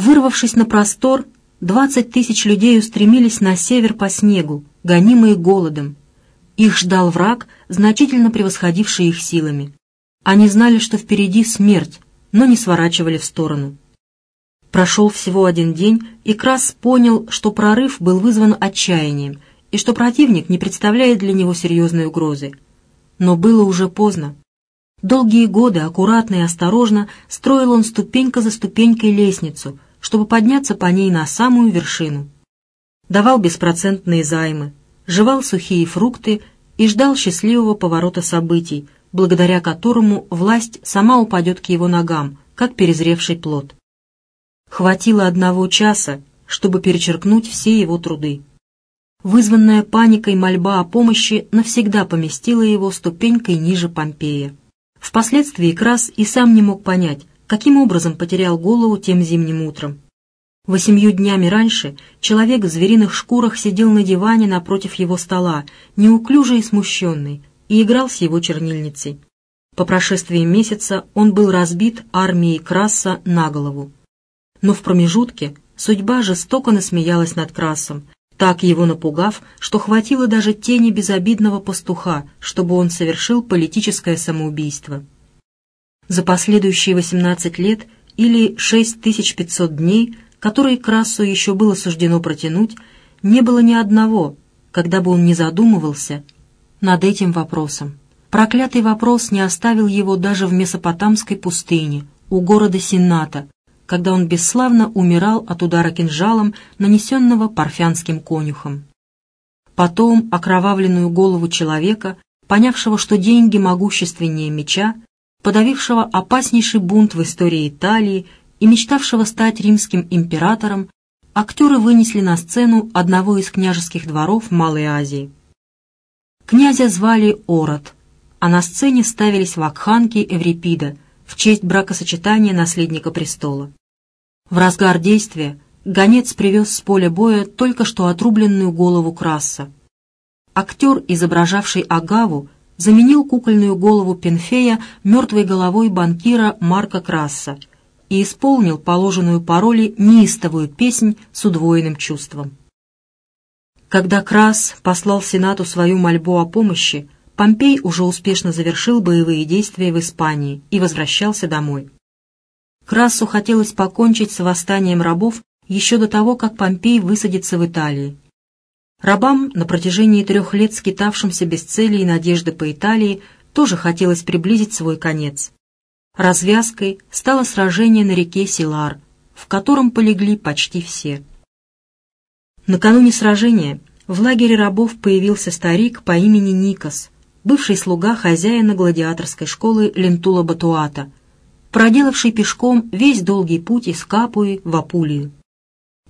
Вырвавшись на простор, двадцать тысяч людей устремились на север по снегу, гонимые голодом. Их ждал враг, значительно превосходивший их силами. Они знали, что впереди смерть, но не сворачивали в сторону. Прошел всего один день, и Крас понял, что прорыв был вызван отчаянием, и что противник не представляет для него серьезной угрозы. Но было уже поздно. Долгие годы, аккуратно и осторожно, строил он ступенька за ступенькой лестницу, чтобы подняться по ней на самую вершину. Давал беспроцентные займы, жевал сухие фрукты и ждал счастливого поворота событий, благодаря которому власть сама упадет к его ногам, как перезревший плод. Хватило одного часа, чтобы перечеркнуть все его труды. Вызванная паникой мольба о помощи навсегда поместила его ступенькой ниже Помпея. Впоследствии Крас и сам не мог понять, каким образом потерял голову тем зимним утром. Восемью днями раньше человек в звериных шкурах сидел на диване напротив его стола, неуклюжий и смущенный, и играл с его чернильницей. По прошествии месяца он был разбит армией Краса на голову. Но в промежутке судьба жестоко насмеялась над Красом, так его напугав, что хватило даже тени безобидного пастуха, чтобы он совершил политическое самоубийство. За последующие 18 лет или 6500 дней, которые Красу еще было суждено протянуть, не было ни одного, когда бы он не задумывался над этим вопросом. Проклятый вопрос не оставил его даже в Месопотамской пустыне, у города Сината, когда он бесславно умирал от удара кинжалом, нанесенного парфянским конюхом. Потом окровавленную голову человека, понявшего, что деньги могущественнее меча, подавившего опаснейший бунт в истории Италии и мечтавшего стать римским императором, актеры вынесли на сцену одного из княжеских дворов Малой Азии. Князя звали Ород, а на сцене ставились вакханки Эврипида в честь бракосочетания наследника престола. В разгар действия гонец привез с поля боя только что отрубленную голову Краса. Актер, изображавший Агаву, заменил кукольную голову Пенфея мертвой головой банкира Марка Краса и исполнил положенную по роли неистовую песнь с удвоенным чувством. Когда Крас послал Сенату свою мольбу о помощи, Помпей уже успешно завершил боевые действия в Испании и возвращался домой. Красу хотелось покончить с восстанием рабов еще до того, как Помпей высадится в Италии. Рабам, на протяжении трех лет скитавшимся без цели и надежды по Италии, тоже хотелось приблизить свой конец. Развязкой стало сражение на реке Силар, в котором полегли почти все. Накануне сражения в лагере рабов появился старик по имени Никос, бывший слуга хозяина гладиаторской школы Лентула Батуата, проделавший пешком весь долгий путь из Капуи в Апулию.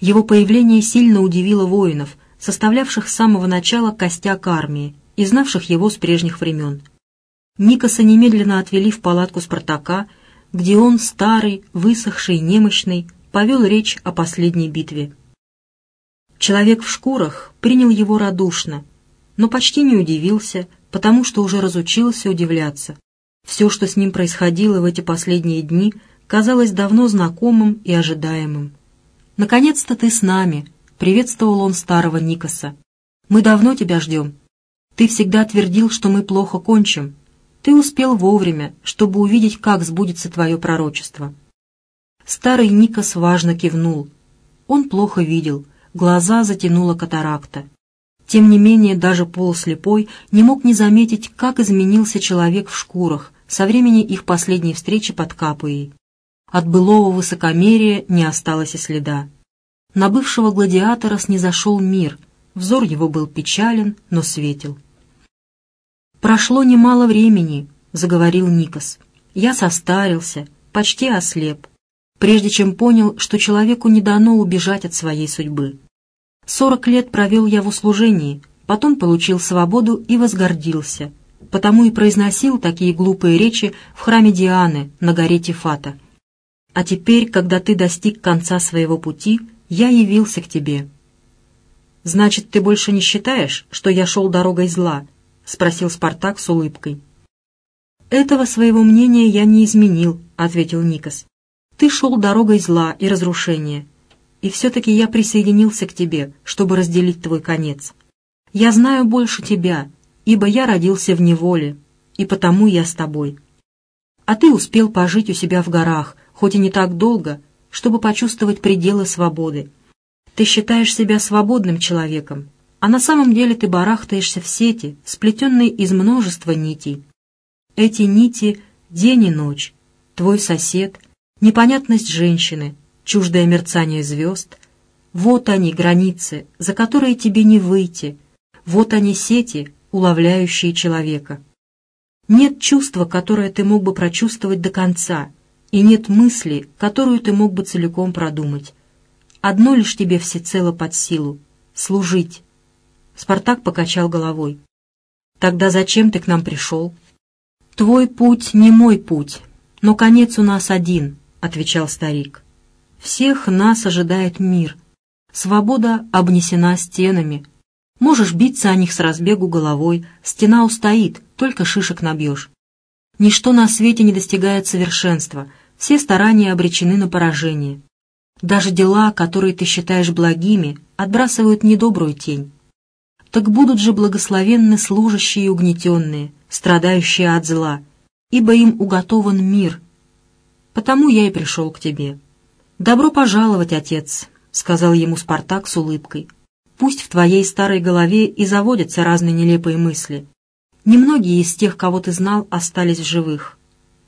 Его появление сильно удивило воинов, составлявших с самого начала костяк армии и знавших его с прежних времен. Никоса немедленно отвели в палатку Спартака, где он, старый, высохший, немощный, повел речь о последней битве. Человек в шкурах принял его радушно, но почти не удивился, потому что уже разучился удивляться. Все, что с ним происходило в эти последние дни, казалось давно знакомым и ожидаемым. «Наконец-то ты с нами», — приветствовал он старого Никоса. «Мы давно тебя ждем. Ты всегда твердил, что мы плохо кончим. Ты успел вовремя, чтобы увидеть, как сбудется твое пророчество». Старый Никос важно кивнул. Он плохо видел, глаза затянула катаракта. Тем не менее, даже полуслепой не мог не заметить, как изменился человек в шкурах со времени их последней встречи под Капуей. От былого высокомерия не осталось и следа. На бывшего гладиатора снизошел мир, взор его был печален, но светел. «Прошло немало времени», — заговорил Никос. «Я состарился, почти ослеп, прежде чем понял, что человеку не дано убежать от своей судьбы. Сорок лет провел я в услужении, потом получил свободу и возгордился, потому и произносил такие глупые речи в храме Дианы на горе Тифата. А теперь, когда ты достиг конца своего пути, я явился к тебе. «Значит, ты больше не считаешь, что я шел дорогой зла?» — спросил Спартак с улыбкой. «Этого своего мнения я не изменил», — ответил Никос. Ты шел дорогой зла и разрушения, и все-таки я присоединился к тебе, чтобы разделить твой конец. Я знаю больше тебя, ибо я родился в неволе, и потому я с тобой. А ты успел пожить у себя в горах, хоть и не так долго, чтобы почувствовать пределы свободы. Ты считаешь себя свободным человеком, а на самом деле ты барахтаешься в сети, сплетенной из множества нитей. Эти нити — день и ночь, твой сосед, непонятность женщины, чуждое мерцание звезд. Вот они, границы, за которые тебе не выйти, вот они, сети, уловляющие человека. Нет чувства, которое ты мог бы прочувствовать до конца, и нет мысли, которую ты мог бы целиком продумать. Одно лишь тебе всецело под силу — служить. Спартак покачал головой. «Тогда зачем ты к нам пришел?» «Твой путь не мой путь, но конец у нас один», — отвечал старик. «Всех нас ожидает мир. Свобода обнесена стенами, Можешь биться о них с разбегу головой, стена устоит, только шишек набьешь. Ничто на свете не достигает совершенства, все старания обречены на поражение. Даже дела, которые ты считаешь благими, отбрасывают недобрую тень. Так будут же благословенны служащие и угнетенные, страдающие от зла, ибо им уготован мир. Потому я и пришел к тебе. «Добро пожаловать, отец», — сказал ему Спартак с улыбкой. Пусть в твоей старой голове и заводятся разные нелепые мысли. Немногие из тех, кого ты знал, остались в живых.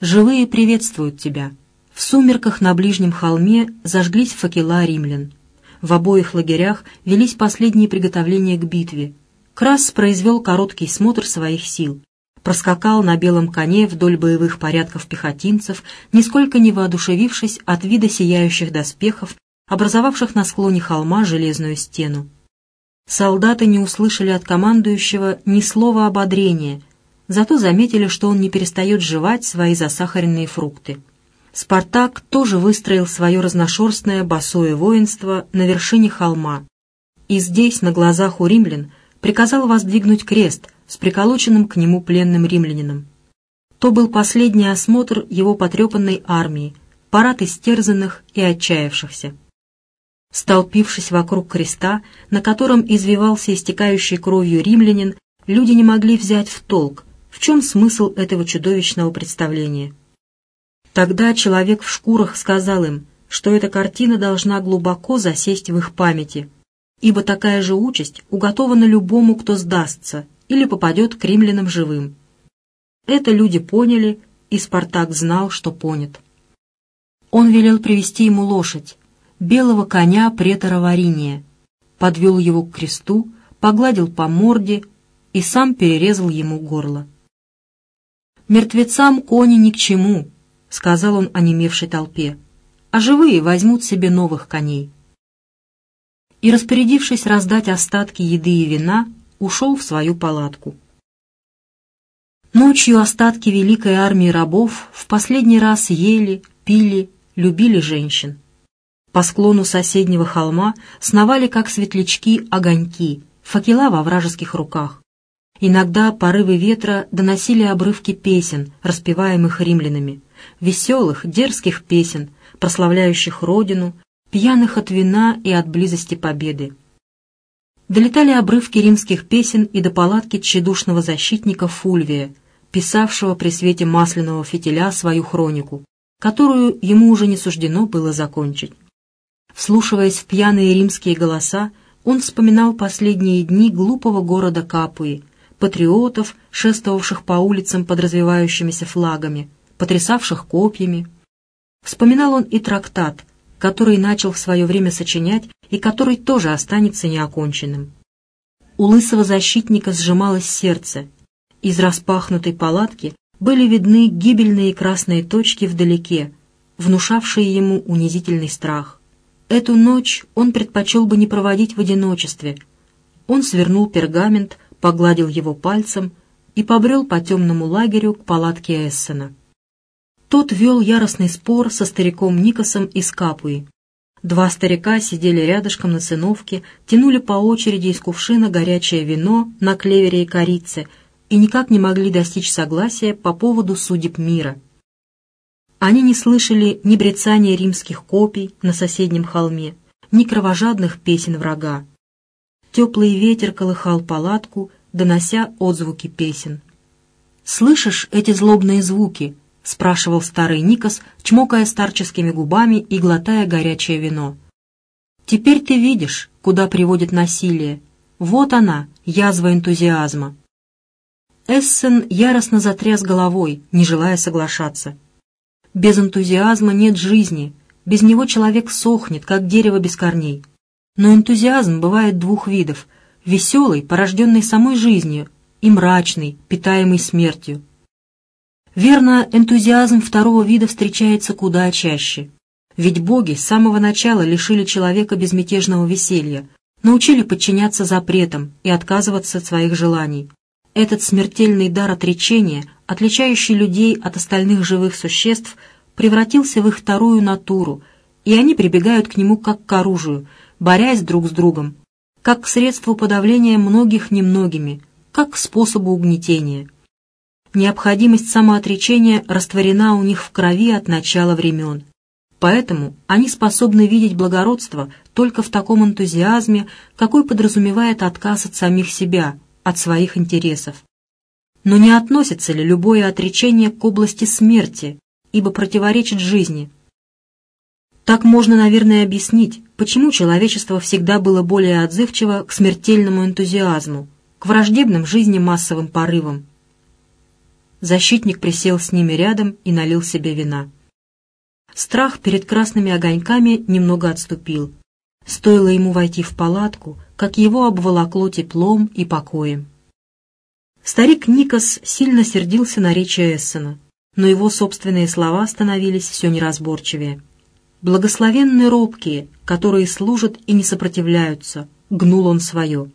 Живые приветствуют тебя. В сумерках на ближнем холме зажглись факела римлян. В обоих лагерях велись последние приготовления к битве. Крас произвел короткий смотр своих сил. Проскакал на белом коне вдоль боевых порядков пехотинцев, нисколько не воодушевившись от вида сияющих доспехов, образовавших на склоне холма железную стену. Солдаты не услышали от командующего ни слова ободрения, зато заметили, что он не перестает жевать свои засахаренные фрукты. Спартак тоже выстроил свое разношерстное босое воинство на вершине холма, и здесь, на глазах у римлян, приказал воздвигнуть крест с приколоченным к нему пленным римлянином. То был последний осмотр его потрепанной армии, парад истерзанных и отчаявшихся. Столпившись вокруг креста, на котором извивался истекающий кровью римлянин, люди не могли взять в толк, в чем смысл этого чудовищного представления. Тогда человек в шкурах сказал им, что эта картина должна глубоко засесть в их памяти, ибо такая же участь уготована любому, кто сдастся или попадет к римлянам живым. Это люди поняли, и Спартак знал, что понят. Он велел привести ему лошадь, белого коня претора Вариния, подвел его к кресту, погладил по морде и сам перерезал ему горло. «Мертвецам кони ни к чему», — сказал он онемевшей толпе, «а живые возьмут себе новых коней». И, распорядившись раздать остатки еды и вина, ушел в свою палатку. Ночью остатки великой армии рабов в последний раз ели, пили, любили женщин. По склону соседнего холма сновали, как светлячки, огоньки, факела во вражеских руках. Иногда порывы ветра доносили обрывки песен, распеваемых римлянами, веселых, дерзких песен, прославляющих родину, пьяных от вина и от близости победы. Долетали обрывки римских песен и до палатки тщедушного защитника Фульвия, писавшего при свете масляного фитиля свою хронику, которую ему уже не суждено было закончить. Вслушиваясь в пьяные римские голоса, он вспоминал последние дни глупого города Капуи, патриотов, шествовавших по улицам под развивающимися флагами, потрясавших копьями. Вспоминал он и трактат, который начал в свое время сочинять и который тоже останется неоконченным. У лысого защитника сжималось сердце. Из распахнутой палатки были видны гибельные красные точки вдалеке, внушавшие ему унизительный страх. Эту ночь он предпочел бы не проводить в одиночестве. Он свернул пергамент, погладил его пальцем и побрел по темному лагерю к палатке Эссена. Тот вел яростный спор со стариком Никосом из Капуи. Два старика сидели рядышком на циновке, тянули по очереди из кувшина горячее вино на клевере и корице и никак не могли достичь согласия по поводу судеб мира. Они не слышали ни брецания римских копий на соседнем холме, ни кровожадных песен врага. Теплый ветер колыхал палатку, донося отзвуки песен. «Слышишь эти злобные звуки?» — спрашивал старый Никос, чмокая старческими губами и глотая горячее вино. «Теперь ты видишь, куда приводит насилие. Вот она, язва энтузиазма». Эссен яростно затряс головой, не желая соглашаться. Без энтузиазма нет жизни, без него человек сохнет, как дерево без корней. Но энтузиазм бывает двух видов — веселый, порожденный самой жизнью, и мрачный, питаемый смертью. Верно, энтузиазм второго вида встречается куда чаще. Ведь боги с самого начала лишили человека безмятежного веселья, научили подчиняться запретам и отказываться от своих желаний. Этот смертельный дар отречения, отличающий людей от остальных живых существ, превратился в их вторую натуру, и они прибегают к нему как к оружию, борясь друг с другом, как к средству подавления многих немногими, как к способу угнетения. Необходимость самоотречения растворена у них в крови от начала времен. Поэтому они способны видеть благородство только в таком энтузиазме, какой подразумевает отказ от самих себя, от своих интересов. Но не относится ли любое отречение к области смерти, ибо противоречит жизни? Так можно, наверное, объяснить, почему человечество всегда было более отзывчиво к смертельному энтузиазму, к враждебным жизни массовым порывам. Защитник присел с ними рядом и налил себе вина. Страх перед красными огоньками немного отступил. Стоило ему войти в палатку, как его обволокло теплом и покоем. Старик Никос сильно сердился на речи Эссена, но его собственные слова становились все неразборчивее. «Благословенны робкие, которые служат и не сопротивляются», — гнул он свое.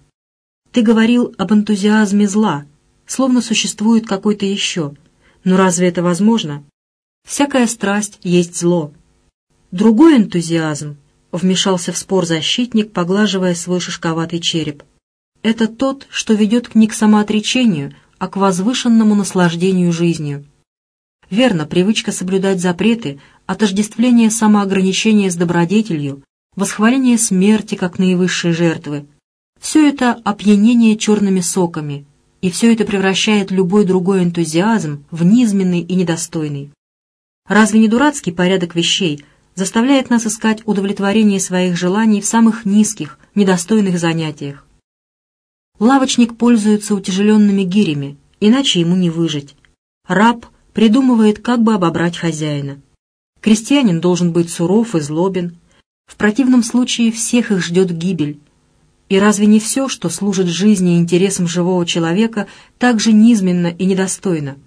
«Ты говорил об энтузиазме зла, словно существует какой-то еще. Но разве это возможно? Всякая страсть есть зло. Другой энтузиазм — вмешался в спор защитник, поглаживая свой шишковатый череп. «Это тот, что ведет не к самоотречению, а к возвышенному наслаждению жизнью. Верно, привычка соблюдать запреты, отождествление самоограничения с добродетелью, восхваление смерти как наивысшей жертвы — все это опьянение черными соками, и все это превращает любой другой энтузиазм в низменный и недостойный. Разве не дурацкий порядок вещей — заставляет нас искать удовлетворение своих желаний в самых низких, недостойных занятиях. Лавочник пользуется утяжеленными гирями, иначе ему не выжить. Раб придумывает, как бы обобрать хозяина. Крестьянин должен быть суров и злобен. В противном случае всех их ждет гибель. И разве не все, что служит жизни и интересам живого человека, так же низменно и недостойно?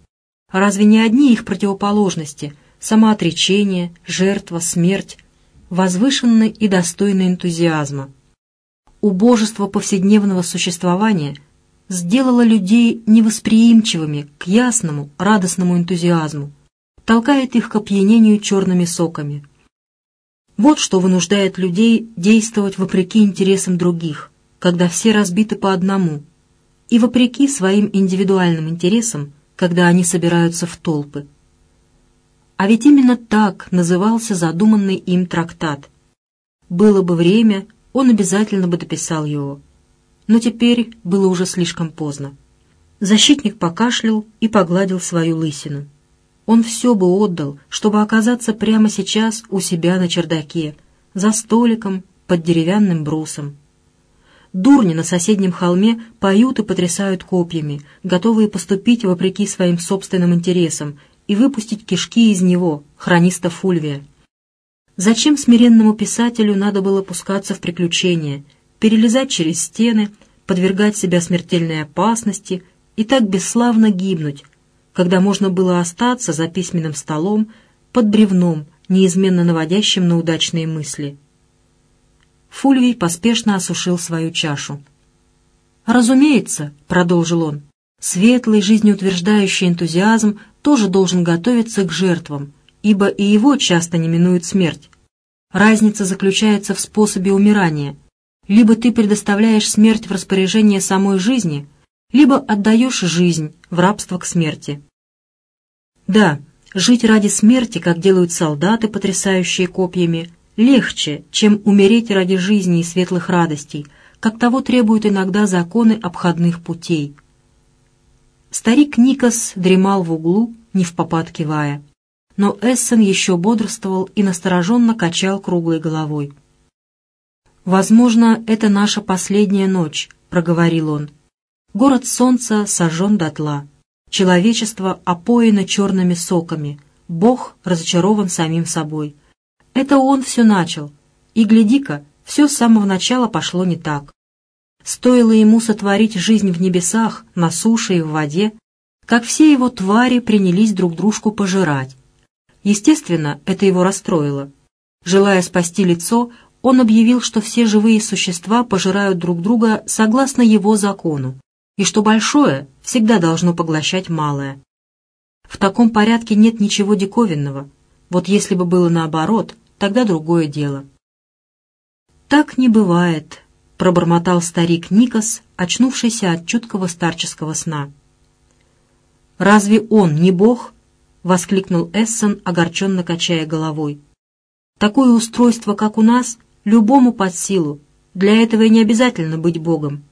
Разве не одни их противоположности – самоотречение, жертва, смерть, возвышенны и достойны энтузиазма. Убожество повседневного существования сделало людей невосприимчивыми к ясному, радостному энтузиазму, толкает их к опьянению черными соками. Вот что вынуждает людей действовать вопреки интересам других, когда все разбиты по одному, и вопреки своим индивидуальным интересам, когда они собираются в толпы. А ведь именно так назывался задуманный им трактат. Было бы время, он обязательно бы дописал его. Но теперь было уже слишком поздно. Защитник покашлял и погладил свою лысину. Он все бы отдал, чтобы оказаться прямо сейчас у себя на чердаке, за столиком, под деревянным брусом. Дурни на соседнем холме поют и потрясают копьями, готовые поступить вопреки своим собственным интересам и выпустить кишки из него, хрониста Фульвия. Зачем смиренному писателю надо было пускаться в приключения, перелезать через стены, подвергать себя смертельной опасности и так бесславно гибнуть, когда можно было остаться за письменным столом под бревном, неизменно наводящим на удачные мысли. Фульвий поспешно осушил свою чашу. «Разумеется», — продолжил он, — «светлый, жизнеутверждающий энтузиазм тоже должен готовиться к жертвам, ибо и его часто не минует смерть. Разница заключается в способе умирания. Либо ты предоставляешь смерть в распоряжение самой жизни, либо отдаешь жизнь в рабство к смерти. Да, жить ради смерти, как делают солдаты, потрясающие копьями, легче, чем умереть ради жизни и светлых радостей, как того требуют иногда законы обходных путей. Старик Никос дремал в углу, не в попад кивая. Но Эссен еще бодрствовал и настороженно качал круглой головой. «Возможно, это наша последняя ночь», — проговорил он. «Город солнца сожжен дотла. Человечество опоено черными соками. Бог разочарован самим собой. Это он все начал. И, гляди-ка, все с самого начала пошло не так. Стоило ему сотворить жизнь в небесах, на суше и в воде, как все его твари принялись друг дружку пожирать. Естественно, это его расстроило. Желая спасти лицо, он объявил, что все живые существа пожирают друг друга согласно его закону, и что большое всегда должно поглощать малое. В таком порядке нет ничего диковинного. Вот если бы было наоборот, тогда другое дело. «Так не бывает», — пробормотал старик Никос, очнувшийся от чуткого старческого сна. «Разве он не бог?» — воскликнул Эссон, огорченно качая головой. «Такое устройство, как у нас, любому под силу. Для этого и не обязательно быть богом.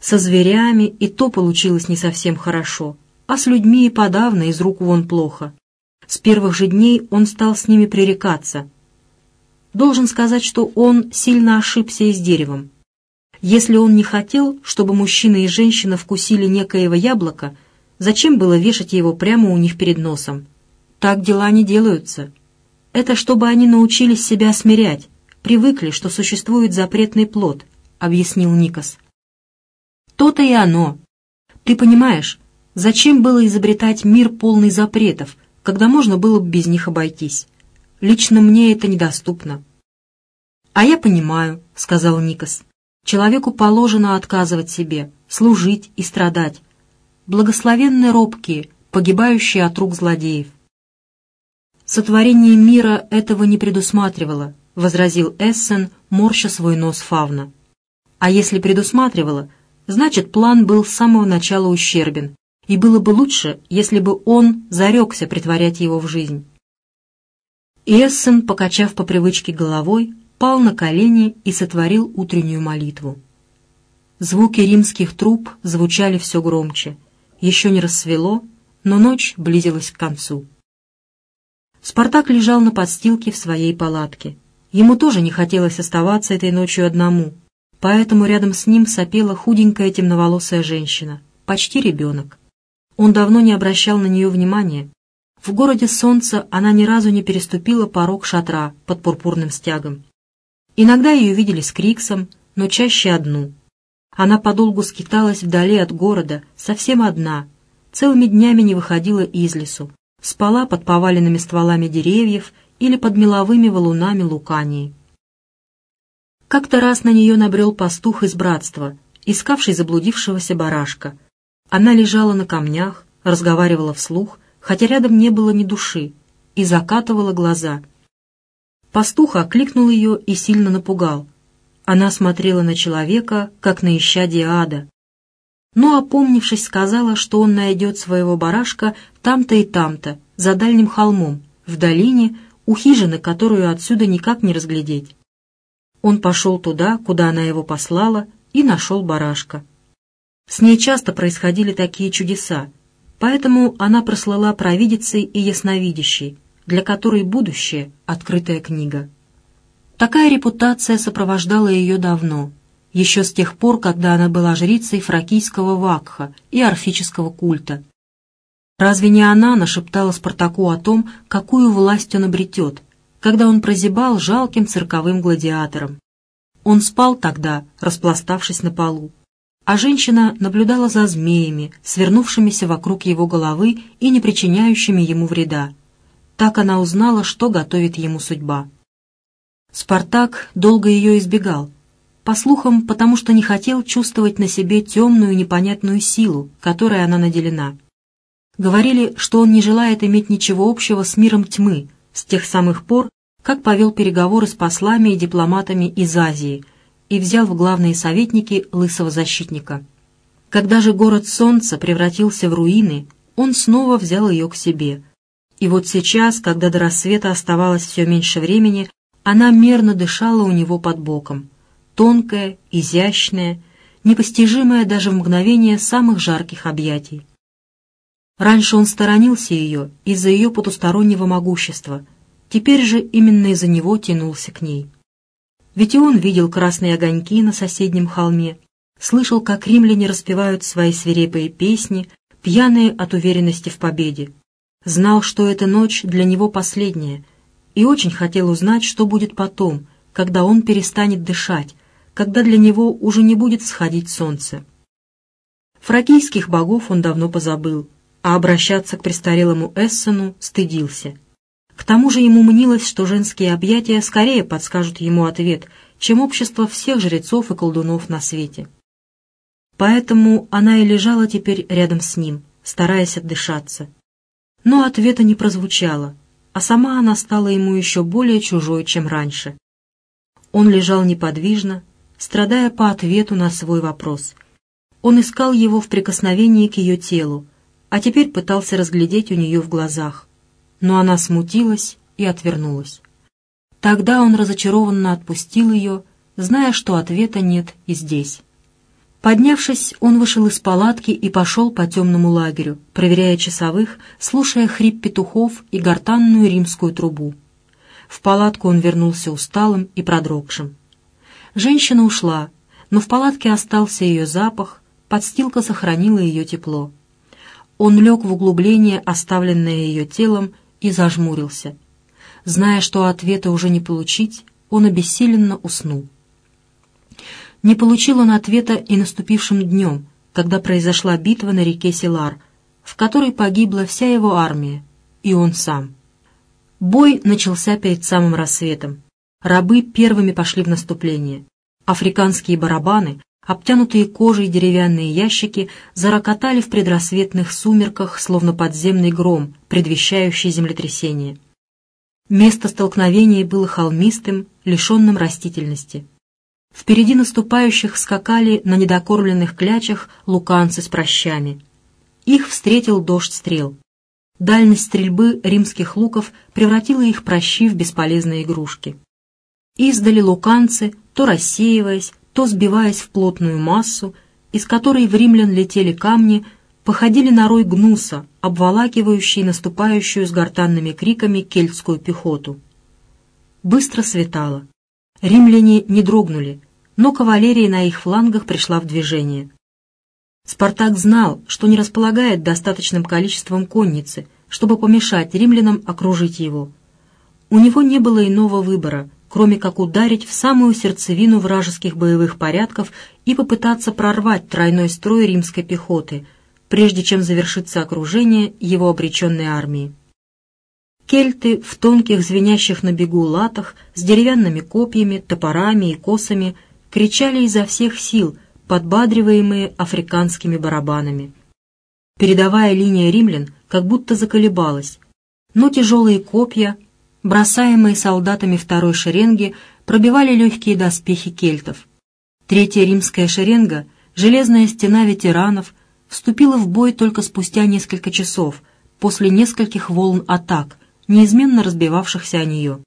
Со зверями и то получилось не совсем хорошо, а с людьми и подавно из рук вон плохо. С первых же дней он стал с ними пререкаться. Должен сказать, что он сильно ошибся и с деревом. Если он не хотел, чтобы мужчина и женщина вкусили некоего яблока, зачем было вешать его прямо у них перед носом? Так дела не делаются. Это чтобы они научились себя смирять, привыкли, что существует запретный плод, объяснил Никос. То-то и оно. Ты понимаешь, зачем было изобретать мир полный запретов, когда можно было бы без них обойтись? Лично мне это недоступно. «А я понимаю», — сказал Никос. «Человеку положено отказывать себе, служить и страдать. Благословенны робкие, погибающие от рук злодеев». «Сотворение мира этого не предусматривало», — возразил Эссен, морща свой нос фавна. «А если предусматривало, значит, план был с самого начала ущербен, и было бы лучше, если бы он зарекся притворять его в жизнь. Эссен, покачав по привычке головой, пал на колени и сотворил утреннюю молитву. Звуки римских труб звучали все громче. Еще не рассвело, но ночь близилась к концу. Спартак лежал на подстилке в своей палатке. Ему тоже не хотелось оставаться этой ночью одному — поэтому рядом с ним сопела худенькая темноволосая женщина, почти ребенок. Он давно не обращал на нее внимания. В городе солнца она ни разу не переступила порог шатра под пурпурным стягом. Иногда ее видели с Криксом, но чаще одну. Она подолгу скиталась вдали от города, совсем одна, целыми днями не выходила из лесу, спала под поваленными стволами деревьев или под меловыми валунами лукании. Как-то раз на нее набрел пастух из братства, искавший заблудившегося барашка. Она лежала на камнях, разговаривала вслух, хотя рядом не было ни души, и закатывала глаза. Пастух окликнул ее и сильно напугал. Она смотрела на человека, как на исчадие ада. Но, опомнившись, сказала, что он найдет своего барашка там-то и там-то, за дальним холмом, в долине, у хижины, которую отсюда никак не разглядеть. Он пошел туда, куда она его послала, и нашел барашка. С ней часто происходили такие чудеса, поэтому она прослала провидицей и ясновидящей, для которой будущее — открытая книга. Такая репутация сопровождала ее давно, еще с тех пор, когда она была жрицей фракийского вакха и орфического культа. Разве не она нашептала Спартаку о том, какую власть он обретет, когда он прозябал жалким цирковым гладиатором. Он спал тогда, распластавшись на полу, а женщина наблюдала за змеями, свернувшимися вокруг его головы и не причиняющими ему вреда. Так она узнала, что готовит ему судьба. Спартак долго ее избегал, по слухам, потому что не хотел чувствовать на себе темную непонятную силу, которой она наделена. Говорили, что он не желает иметь ничего общего с миром тьмы, с тех самых пор, как повел переговоры с послами и дипломатами из Азии и взял в главные советники лысого защитника. Когда же город Солнца превратился в руины, он снова взял ее к себе. И вот сейчас, когда до рассвета оставалось все меньше времени, она мерно дышала у него под боком. Тонкая, изящная, непостижимая даже в мгновение самых жарких объятий. Раньше он сторонился ее из-за ее потустороннего могущества, теперь же именно из-за него тянулся к ней. Ведь и он видел красные огоньки на соседнем холме, слышал, как римляне распевают свои свирепые песни, пьяные от уверенности в победе. Знал, что эта ночь для него последняя, и очень хотел узнать, что будет потом, когда он перестанет дышать, когда для него уже не будет сходить солнце. Фракийских богов он давно позабыл, а обращаться к престарелому Эссену стыдился. К тому же ему мнилось, что женские объятия скорее подскажут ему ответ, чем общество всех жрецов и колдунов на свете. Поэтому она и лежала теперь рядом с ним, стараясь отдышаться. Но ответа не прозвучало, а сама она стала ему еще более чужой, чем раньше. Он лежал неподвижно, страдая по ответу на свой вопрос. Он искал его в прикосновении к ее телу, а теперь пытался разглядеть у нее в глазах. Но она смутилась и отвернулась. Тогда он разочарованно отпустил ее, зная, что ответа нет и здесь. Поднявшись, он вышел из палатки и пошел по темному лагерю, проверяя часовых, слушая хрип петухов и гортанную римскую трубу. В палатку он вернулся усталым и продрогшим. Женщина ушла, но в палатке остался ее запах, подстилка сохранила ее тепло. Он лег в углубление, оставленное ее телом, и зажмурился. Зная, что ответа уже не получить, он обессиленно уснул. Не получил он ответа и наступившим днем, когда произошла битва на реке Силар, в которой погибла вся его армия, и он сам. Бой начался перед самым рассветом. Рабы первыми пошли в наступление. Африканские барабаны, обтянутые кожей деревянные ящики, зарокотали в предрассветных сумерках, словно подземный гром, предвещающий землетрясение. Место столкновения было холмистым, лишенным растительности. Впереди наступающих скакали на недокормленных клячах луканцы с прощами. Их встретил дождь стрел. Дальность стрельбы римских луков превратила их прощи в бесполезные игрушки. Издали луканцы, то рассеиваясь, то сбиваясь в плотную массу, из которой в римлян летели камни, походили на рой гнуса, обволакивающий наступающую с гортанными криками кельтскую пехоту. Быстро светало. Римляне не дрогнули, но кавалерия на их флангах пришла в движение. Спартак знал, что не располагает достаточным количеством конницы, чтобы помешать римлянам окружить его. У него не было иного выбора, кроме как ударить в самую сердцевину вражеских боевых порядков и попытаться прорвать тройной строй римской пехоты, прежде чем завершится окружение его обреченной армии. Кельты в тонких звенящих на бегу латах с деревянными копьями, топорами и косами кричали изо всех сил, подбадриваемые африканскими барабанами. Передовая линия римлян как будто заколебалась, но тяжелые копья бросаемые солдатами второй шеренги, пробивали легкие доспехи кельтов. Третья римская шеренга, железная стена ветеранов, вступила в бой только спустя несколько часов, после нескольких волн атак, неизменно разбивавшихся о нее.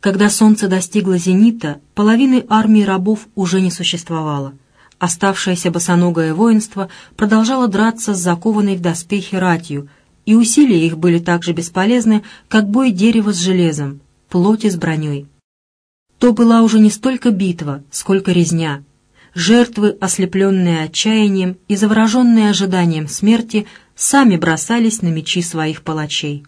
Когда солнце достигло зенита, половины армии рабов уже не существовало. Оставшееся босоногое воинство продолжало драться с закованной в доспехи ратью, и усилия их были так же бесполезны, как бой дерева с железом, плоти с броней. То была уже не столько битва, сколько резня. Жертвы, ослепленные отчаянием и завороженные ожиданием смерти, сами бросались на мечи своих палачей.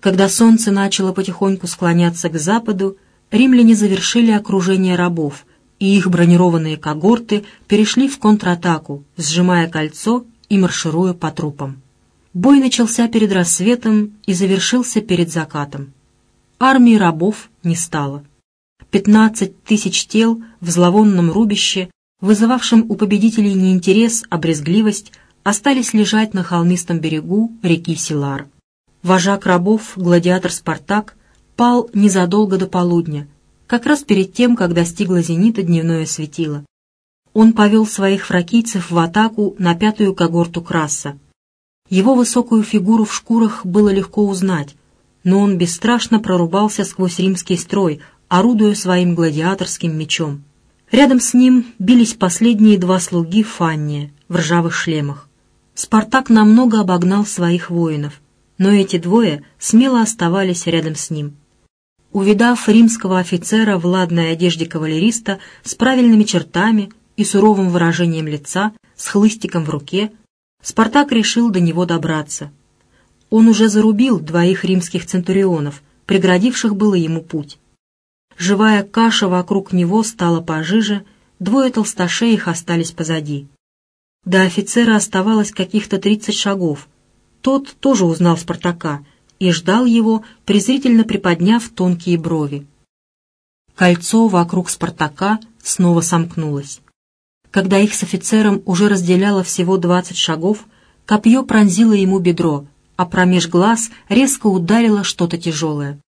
Когда солнце начало потихоньку склоняться к западу, римляне завершили окружение рабов, и их бронированные когорты перешли в контратаку, сжимая кольцо и маршируя по трупам. Бой начался перед рассветом и завершился перед закатом. Армии рабов не стало. Пятнадцать тысяч тел в зловонном рубище, вызывавшем у победителей не интерес, а брезгливость, остались лежать на холмистом берегу реки Силар. Вожак рабов, гладиатор Спартак, пал незадолго до полудня, как раз перед тем, как достигло зенита дневное светило. Он повел своих фракийцев в атаку на пятую когорту Краса. Его высокую фигуру в шкурах было легко узнать, но он бесстрашно прорубался сквозь римский строй, орудуя своим гладиаторским мечом. Рядом с ним бились последние два слуги Фанния в ржавых шлемах. Спартак намного обогнал своих воинов, но эти двое смело оставались рядом с ним. Увидав римского офицера в ладной одежде кавалериста с правильными чертами и суровым выражением лица, с хлыстиком в руке, Спартак решил до него добраться. Он уже зарубил двоих римских центурионов, преградивших было ему путь. Живая каша вокруг него стала пожиже, двое толстошеих остались позади. До офицера оставалось каких-то тридцать шагов. Тот тоже узнал Спартака и ждал его, презрительно приподняв тонкие брови. Кольцо вокруг Спартака снова сомкнулось. Когда их с офицером уже разделяло всего двадцать шагов, копье пронзило ему бедро, а промеж глаз резко ударило что-то тяжелое.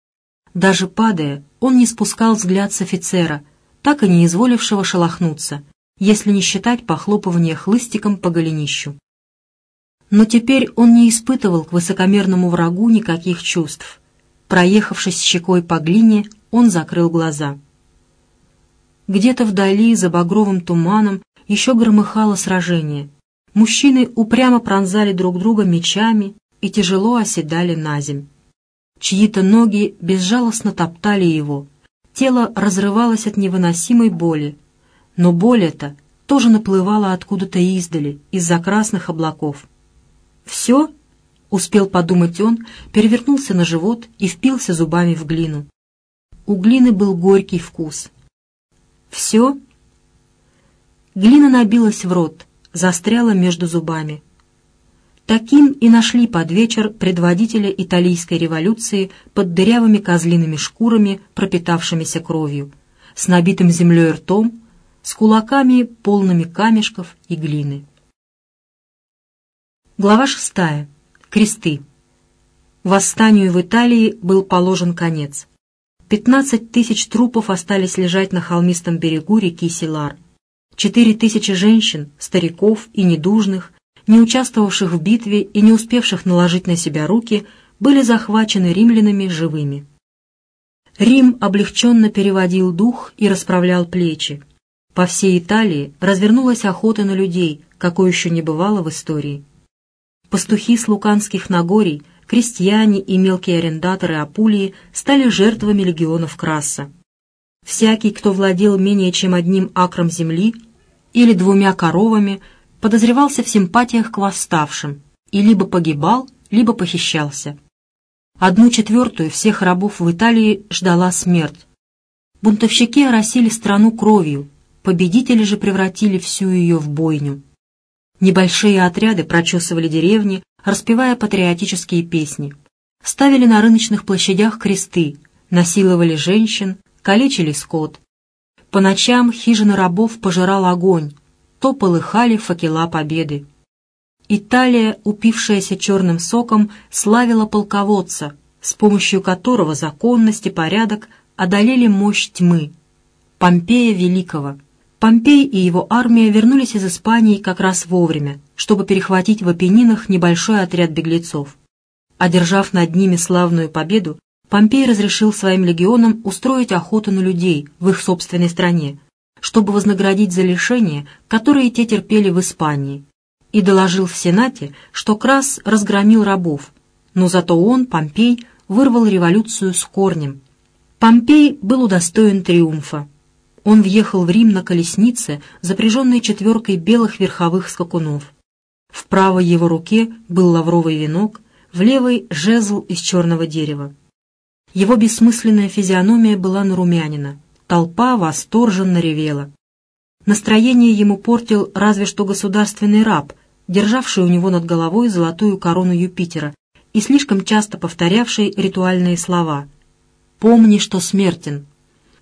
Даже падая, он не спускал взгляд с офицера, так и не изволившего шелохнуться, если не считать похлопывания хлыстиком по голенищу. Но теперь он не испытывал к высокомерному врагу никаких чувств. Проехавшись щекой по глине, он закрыл глаза. Где-то вдали, за багровым туманом, еще громыхало сражение. Мужчины упрямо пронзали друг друга мечами и тяжело оседали на земь. Чьи-то ноги безжалостно топтали его. Тело разрывалось от невыносимой боли. Но боль эта тоже наплывала откуда-то издали, из-за красных облаков. «Все?» — успел подумать он, перевернулся на живот и впился зубами в глину. У глины был горький вкус. «Все?» Глина набилась в рот, застряла между зубами. Таким и нашли под вечер предводителя италийской революции под дырявыми козлиными шкурами, пропитавшимися кровью, с набитым землей ртом, с кулаками, полными камешков и глины. Глава шестая. Кресты. Восстанию в Италии был положен конец. Пятнадцать тысяч трупов остались лежать на холмистом берегу реки Силар. Четыре тысячи женщин, стариков и недужных, не участвовавших в битве и не успевших наложить на себя руки, были захвачены римлянами живыми. Рим облегченно переводил дух и расправлял плечи. По всей Италии развернулась охота на людей, какой еще не бывало в истории. Пастухи с Луканских Нагорий, крестьяне и мелкие арендаторы Апулии стали жертвами легионов Краса. Всякий, кто владел менее чем одним акром земли или двумя коровами, подозревался в симпатиях к восставшим и либо погибал, либо похищался. Одну четвертую всех рабов в Италии ждала смерть. Бунтовщики оросили страну кровью, победители же превратили всю ее в бойню. Небольшие отряды прочесывали деревни, распевая патриотические песни. Ставили на рыночных площадях кресты, насиловали женщин, калечили скот. По ночам хижины рабов пожирал огонь, то полыхали факела победы. Италия, упившаяся черным соком, славила полководца, с помощью которого законность и порядок одолели мощь тьмы. Помпея Великого. Помпей и его армия вернулись из Испании как раз вовремя, чтобы перехватить в Апеннинах небольшой отряд беглецов. Одержав над ними славную победу, Помпей разрешил своим легионам устроить охоту на людей в их собственной стране, чтобы вознаградить за лишения, которые те терпели в Испании, и доложил в Сенате, что Крас разгромил рабов, но зато он, Помпей, вырвал революцию с корнем. Помпей был удостоен триумфа. Он въехал в Рим на колеснице, запряженной четверкой белых верховых скакунов. В правой его руке был лавровый венок, в левой — жезл из черного дерева. Его бессмысленная физиономия была нарумянина. Толпа восторженно ревела. Настроение ему портил разве что государственный раб, державший у него над головой золотую корону Юпитера и слишком часто повторявший ритуальные слова «Помни, что смертен».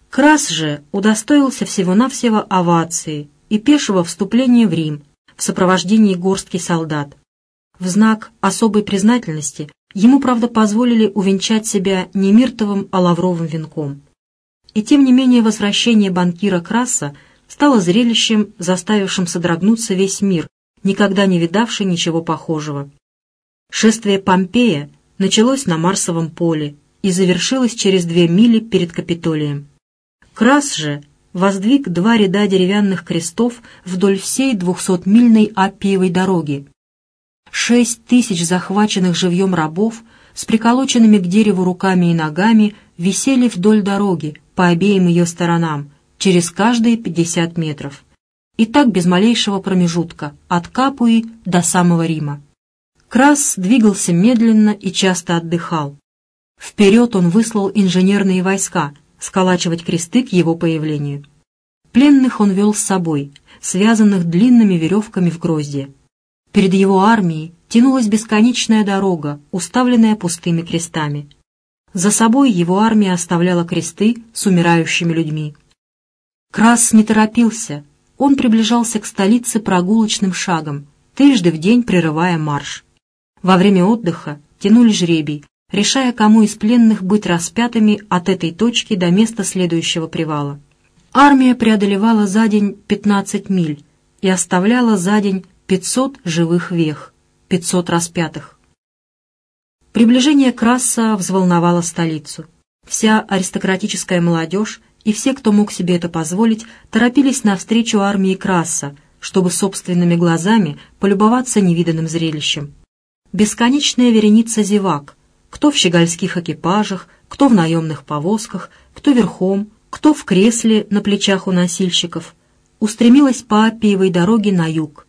Крас же удостоился всего-навсего овации и пешего вступления в Рим в сопровождении горстки солдат. В знак особой признательности ему, правда, позволили увенчать себя не миртовым, а лавровым венком. И тем не менее возвращение банкира Краса стало зрелищем, заставившим содрогнуться весь мир, никогда не видавший ничего похожего. Шествие Помпея началось на Марсовом поле и завершилось через две мили перед Капитолием. Крас же воздвиг два ряда деревянных крестов вдоль всей двухсотмильной Аппиевой дороги. Шесть тысяч захваченных живьем рабов с приколоченными к дереву руками и ногами висели вдоль дороги по обеим ее сторонам, через каждые пятьдесят метров. И так без малейшего промежутка, от Капуи до самого Рима. Крас двигался медленно и часто отдыхал. Вперед он выслал инженерные войска сколачивать кресты к его появлению. Пленных он вел с собой, связанных длинными веревками в гроздье. Перед его армией тянулась бесконечная дорога, уставленная пустыми крестами. За собой его армия оставляла кресты с умирающими людьми. Крас не торопился, он приближался к столице прогулочным шагом, трижды в день прерывая марш. Во время отдыха тянули жребий, решая, кому из пленных быть распятыми от этой точки до места следующего привала. Армия преодолевала за день 15 миль и оставляла за день 500 живых вех, 500 распятых. Приближение Краса взволновало столицу. Вся аристократическая молодежь и все, кто мог себе это позволить, торопились навстречу армии Краса, чтобы собственными глазами полюбоваться невиданным зрелищем. Бесконечная вереница зевак, кто в щегольских экипажах, кто в наемных повозках, кто верхом, кто в кресле на плечах у носильщиков, устремилась по Аппиевой дороге на юг.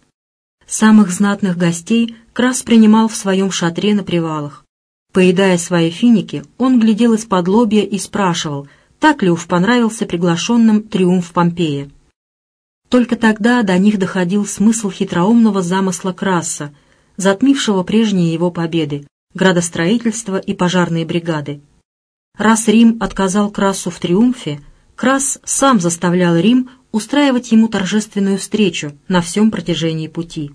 Самых знатных гостей Крас принимал в своем шатре на привалах. Поедая свои финики, он глядел из-под лобья и спрашивал, так ли уж понравился приглашенным триумф Помпея. Только тогда до них доходил смысл хитроумного замысла Краса, затмившего прежние его победы, градостроительство и пожарные бригады. Раз Рим отказал Красу в триумфе, Крас сам заставлял Рим устраивать ему торжественную встречу на всем протяжении пути.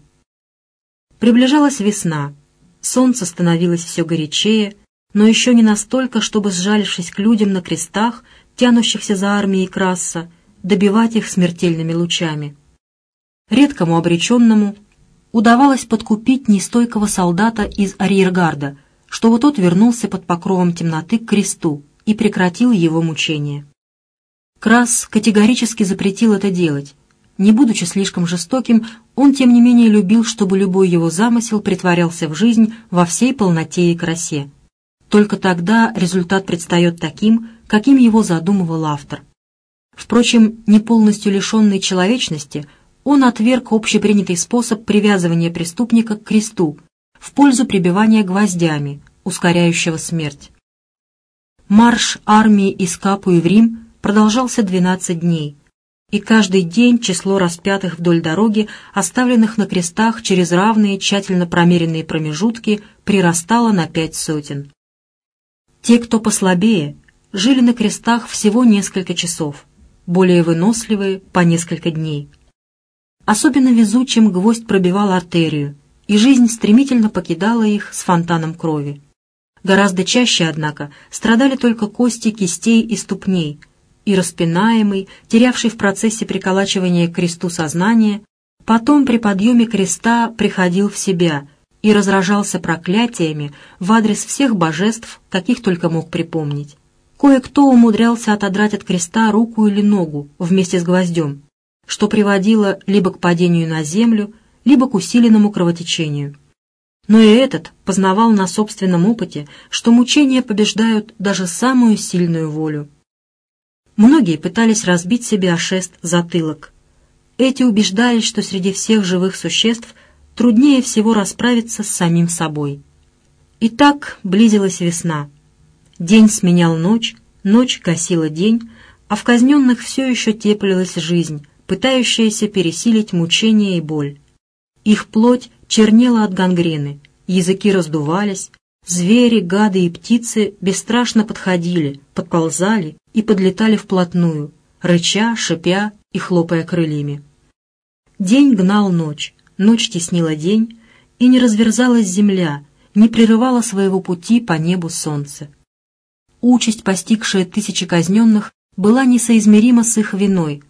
Приближалась весна, солнце становилось все горячее, но еще не настолько, чтобы, сжалившись к людям на крестах, тянущихся за армией Краса, добивать их смертельными лучами. Редкому обреченному удавалось подкупить нестойкого солдата из арьергарда, чтобы тот вернулся под покровом темноты к кресту и прекратил его мучение. Крас категорически запретил это делать. Не будучи слишком жестоким, он, тем не менее, любил, чтобы любой его замысел притворялся в жизнь во всей полноте и красе. Только тогда результат предстает таким, каким его задумывал автор. Впрочем, не полностью лишенный человечности, он отверг общепринятый способ привязывания преступника к кресту в пользу прибивания гвоздями, ускоряющего смерть. Марш армии из Капуи в Рим продолжался 12 дней, и каждый день число распятых вдоль дороги, оставленных на крестах через равные тщательно промеренные промежутки, прирастало на пять сотен. Те, кто послабее, жили на крестах всего несколько часов, более выносливые — по несколько дней. Особенно везучим гвоздь пробивал артерию, и жизнь стремительно покидала их с фонтаном крови. Гораздо чаще, однако, страдали только кости кистей и ступней, и распинаемый, терявший в процессе приколачивания к кресту сознание, потом при подъеме креста приходил в себя и разражался проклятиями в адрес всех божеств, каких только мог припомнить. Кое-кто умудрялся отодрать от креста руку или ногу вместе с гвоздем, что приводило либо к падению на землю, либо к усиленному кровотечению. Но и этот познавал на собственном опыте, что мучения побеждают даже самую сильную волю. Многие пытались разбить себе о шест затылок. Эти убеждались, что среди всех живых существ труднее всего расправиться с самим собой. И так близилась весна. День сменял ночь, ночь гасила день, а в казненных все еще теплилась жизнь, пытающиеся пересилить мучения и боль. Их плоть чернела от гангрены, языки раздувались, звери, гады и птицы бесстрашно подходили, подползали и подлетали вплотную, рыча, шипя и хлопая крыльями. День гнал ночь, ночь теснила день, и не разверзалась земля, не прерывала своего пути по небу солнце. Участь, постигшая тысячи казненных, была несоизмерима с их виной,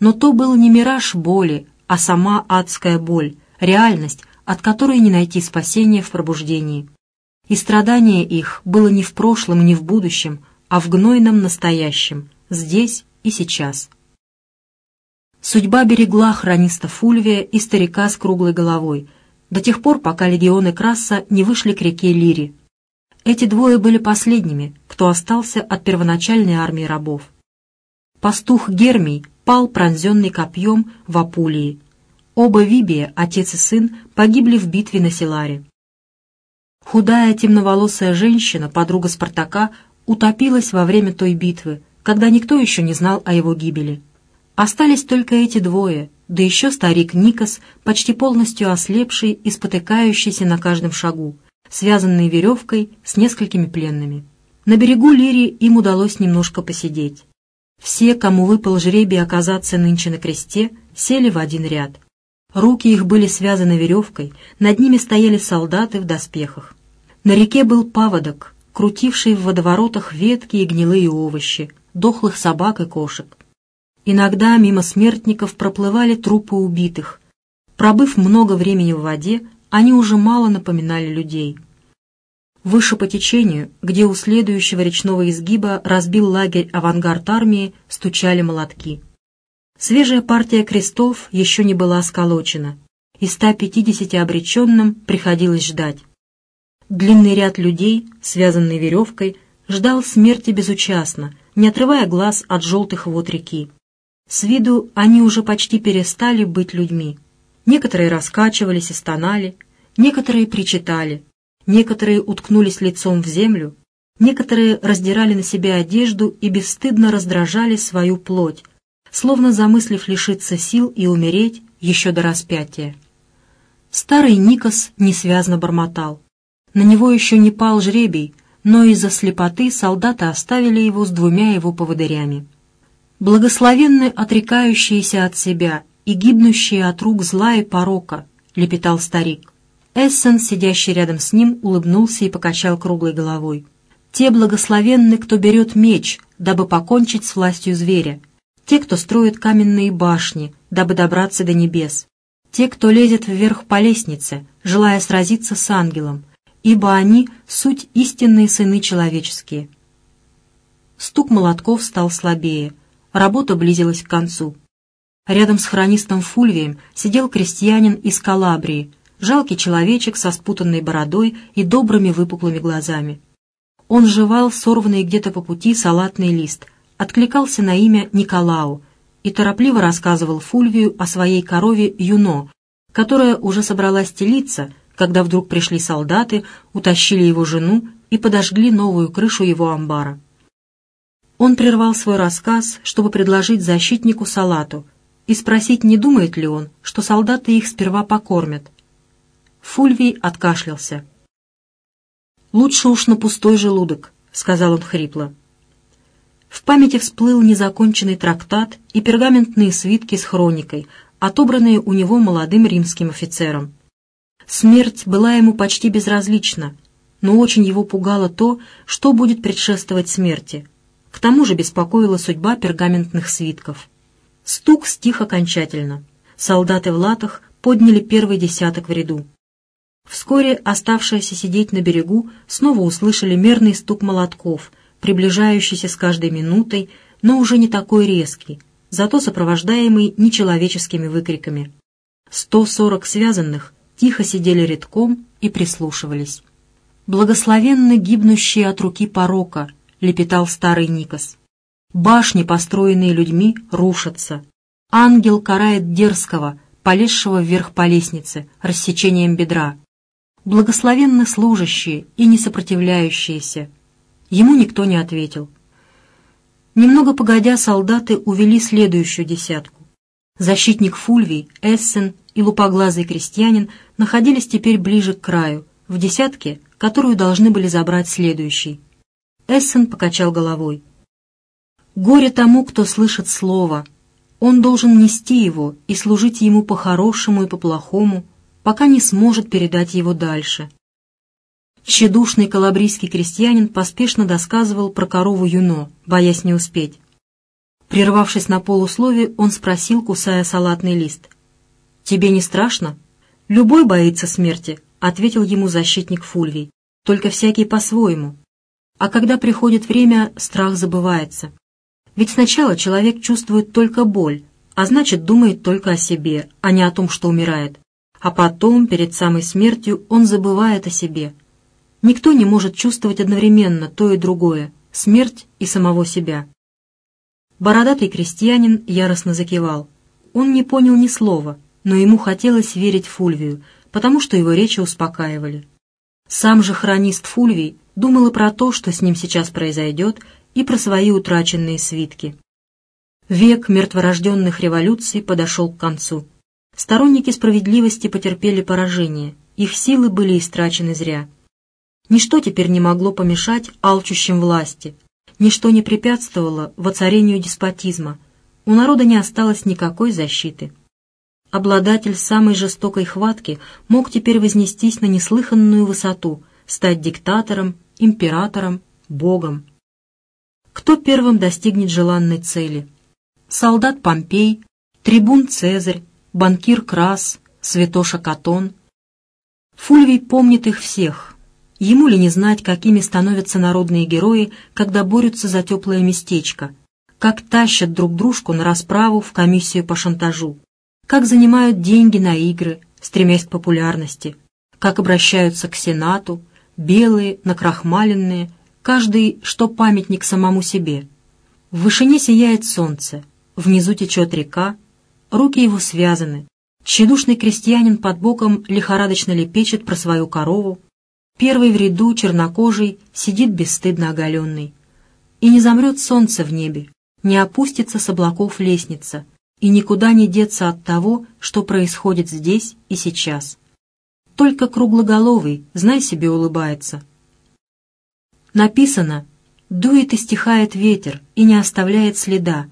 но то был не мираж боли, а сама адская боль, реальность, от которой не найти спасения в пробуждении. И страдание их было не в прошлом, не в будущем, а в гнойном настоящем, здесь и сейчас. Судьба берегла хрониста Фульвия и старика с круглой головой, до тех пор, пока легионы Краса не вышли к реке Лири. Эти двое были последними, кто остался от первоначальной армии рабов. Пастух Гермий пал пронзенный копьем в Апулии. Оба Вибия, отец и сын, погибли в битве на Силаре. Худая темноволосая женщина, подруга Спартака, утопилась во время той битвы, когда никто еще не знал о его гибели. Остались только эти двое, да еще старик Никос, почти полностью ослепший и спотыкающийся на каждом шагу, связанный веревкой с несколькими пленными. На берегу Лири им удалось немножко посидеть. Все, кому выпал жребий оказаться нынче на кресте, сели в один ряд. Руки их были связаны веревкой, над ними стояли солдаты в доспехах. На реке был паводок, крутивший в водоворотах ветки и гнилые овощи, дохлых собак и кошек. Иногда мимо смертников проплывали трупы убитых. Пробыв много времени в воде, они уже мало напоминали людей. Выше по течению, где у следующего речного изгиба разбил лагерь авангард армии, стучали молотки. Свежая партия крестов еще не была сколочена, и 150 обреченным приходилось ждать. Длинный ряд людей, связанный веревкой, ждал смерти безучастно, не отрывая глаз от желтых вод реки. С виду они уже почти перестали быть людьми. Некоторые раскачивались и стонали, некоторые причитали, некоторые уткнулись лицом в землю, некоторые раздирали на себе одежду и бесстыдно раздражали свою плоть, словно замыслив лишиться сил и умереть еще до распятия. Старый Никос несвязно бормотал. На него еще не пал жребий, но из-за слепоты солдаты оставили его с двумя его поводырями. «Благословенны отрекающиеся от себя и гибнущие от рук зла и порока», — лепетал старик. Эссен, сидящий рядом с ним, улыбнулся и покачал круглой головой. «Те благословенны, кто берет меч, дабы покончить с властью зверя. Те, кто строит каменные башни, дабы добраться до небес. Те, кто лезет вверх по лестнице, желая сразиться с ангелом, ибо они — суть истинные сыны человеческие». Стук молотков стал слабее — Работа близилась к концу. Рядом с хронистом Фульвием сидел крестьянин из Калабрии, жалкий человечек со спутанной бородой и добрыми выпуклыми глазами. Он жевал сорванный где-то по пути салатный лист, откликался на имя Николау и торопливо рассказывал Фульвию о своей корове Юно, которая уже собралась телиться, когда вдруг пришли солдаты, утащили его жену и подожгли новую крышу его амбара. Он прервал свой рассказ, чтобы предложить защитнику салату и спросить, не думает ли он, что солдаты их сперва покормят. Фульвий откашлялся. «Лучше уж на пустой желудок», — сказал он хрипло. В памяти всплыл незаконченный трактат и пергаментные свитки с хроникой, отобранные у него молодым римским офицером. Смерть была ему почти безразлична, но очень его пугало то, что будет предшествовать смерти — к тому же беспокоила судьба пергаментных свитков. Стук стих окончательно. Солдаты в латах подняли первый десяток в ряду. Вскоре оставшиеся сидеть на берегу снова услышали мерный стук молотков, приближающийся с каждой минутой, но уже не такой резкий, зато сопровождаемый нечеловеческими выкриками. Сто сорок связанных тихо сидели редком и прислушивались. Благословенны гибнущие от руки порока, лепетал старый Никос. Башни, построенные людьми, рушатся. Ангел карает дерзкого, полезшего вверх по лестнице, рассечением бедра. Благословенны служащие и не сопротивляющиеся. Ему никто не ответил. Немного погодя, солдаты увели следующую десятку. Защитник Фульвий, Эссен и лупоглазый крестьянин находились теперь ближе к краю, в десятке, которую должны были забрать следующий. Эссен покачал головой. «Горе тому, кто слышит слово. Он должен нести его и служить ему по-хорошему и по-плохому, пока не сможет передать его дальше». Тщедушный калабрийский крестьянин поспешно досказывал про корову Юно, боясь не успеть. Прервавшись на полуслове, он спросил, кусая салатный лист. «Тебе не страшно?» «Любой боится смерти», — ответил ему защитник Фульвий, «только всякий по-своему. А когда приходит время, страх забывается. Ведь сначала человек чувствует только боль, а значит думает только о себе, а не о том, что умирает. А потом, перед самой смертью, он забывает о себе. Никто не может чувствовать одновременно то и другое, смерть и самого себя. Бородатый крестьянин яростно закивал. Он не понял ни слова, но ему хотелось верить Фульвию, потому что его речи успокаивали. Сам же хронист Фульвий думал и про то, что с ним сейчас произойдет, и про свои утраченные свитки. Век мертворожденных революций подошел к концу. Сторонники справедливости потерпели поражение, их силы были истрачены зря. Ничто теперь не могло помешать алчущим власти, ничто не препятствовало воцарению деспотизма, у народа не осталось никакой защиты. Обладатель самой жестокой хватки мог теперь вознестись на неслыханную высоту, стать диктатором, императором, богом. Кто первым достигнет желанной цели? Солдат Помпей, трибун Цезарь, банкир Крас, святоша Катон. Фульвий помнит их всех. Ему ли не знать, какими становятся народные герои, когда борются за теплое местечко, как тащат друг дружку на расправу в комиссию по шантажу, как занимают деньги на игры, стремясь к популярности, как обращаются к Сенату, белые, накрахмаленные, каждый, что памятник самому себе. В вышине сияет солнце, внизу течет река, руки его связаны, тщедушный крестьянин под боком лихорадочно лепечет про свою корову, первый в ряду чернокожий сидит бесстыдно оголенный. И не замрет солнце в небе, не опустится с облаков лестница, и никуда не деться от того, что происходит здесь и сейчас. Только круглоголовый, знай себе, улыбается. Написано «Дует и стихает ветер, и не оставляет следа.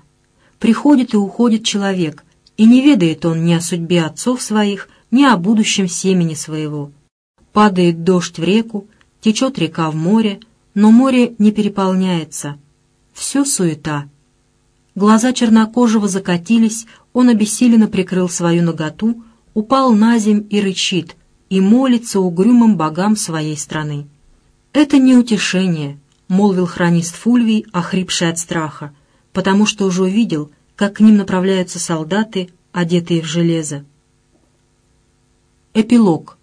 Приходит и уходит человек, и не ведает он ни о судьбе отцов своих, ни о будущем семени своего. Падает дождь в реку, течет река в море, но море не переполняется. Все суета». Глаза чернокожего закатились, он обессиленно прикрыл свою ноготу, упал на земь и рычит, и молится угрюмым богам своей страны. «Это не утешение», — молвил хронист Фульвий, охрипший от страха, потому что уже увидел, как к ним направляются солдаты, одетые в железо. Эпилог.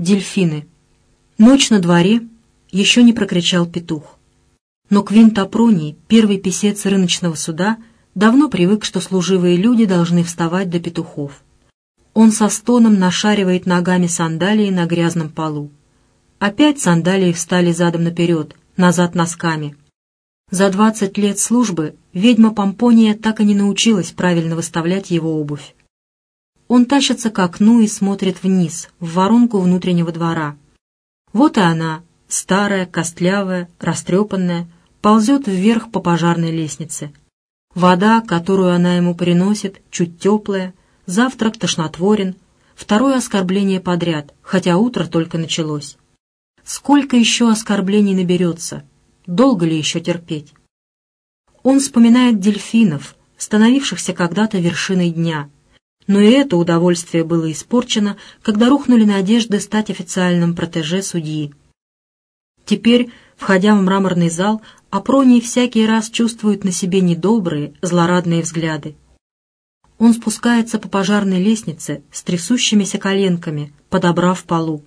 Дельфины. Ночь на дворе еще не прокричал петух. Но Квинт Апроний, первый писец рыночного суда, давно привык, что служивые люди должны вставать до петухов. Он со стоном нашаривает ногами сандалии на грязном полу. Опять сандалии встали задом наперед, назад носками. За двадцать лет службы ведьма Помпония так и не научилась правильно выставлять его обувь. Он тащится к окну и смотрит вниз, в воронку внутреннего двора. Вот и она, старая, костлявая, растрепанная, ползет вверх по пожарной лестнице. Вода, которую она ему приносит, чуть теплая, завтрак тошнотворен, второе оскорбление подряд, хотя утро только началось. Сколько еще оскорблений наберется? Долго ли еще терпеть? Он вспоминает дельфинов, становившихся когда-то вершиной дня. Но и это удовольствие было испорчено, когда рухнули надежды стать официальным протеже судьи. Теперь, входя в мраморный зал, Апроний всякий раз чувствует на себе недобрые, злорадные взгляды. Он спускается по пожарной лестнице с трясущимися коленками, подобрав полу.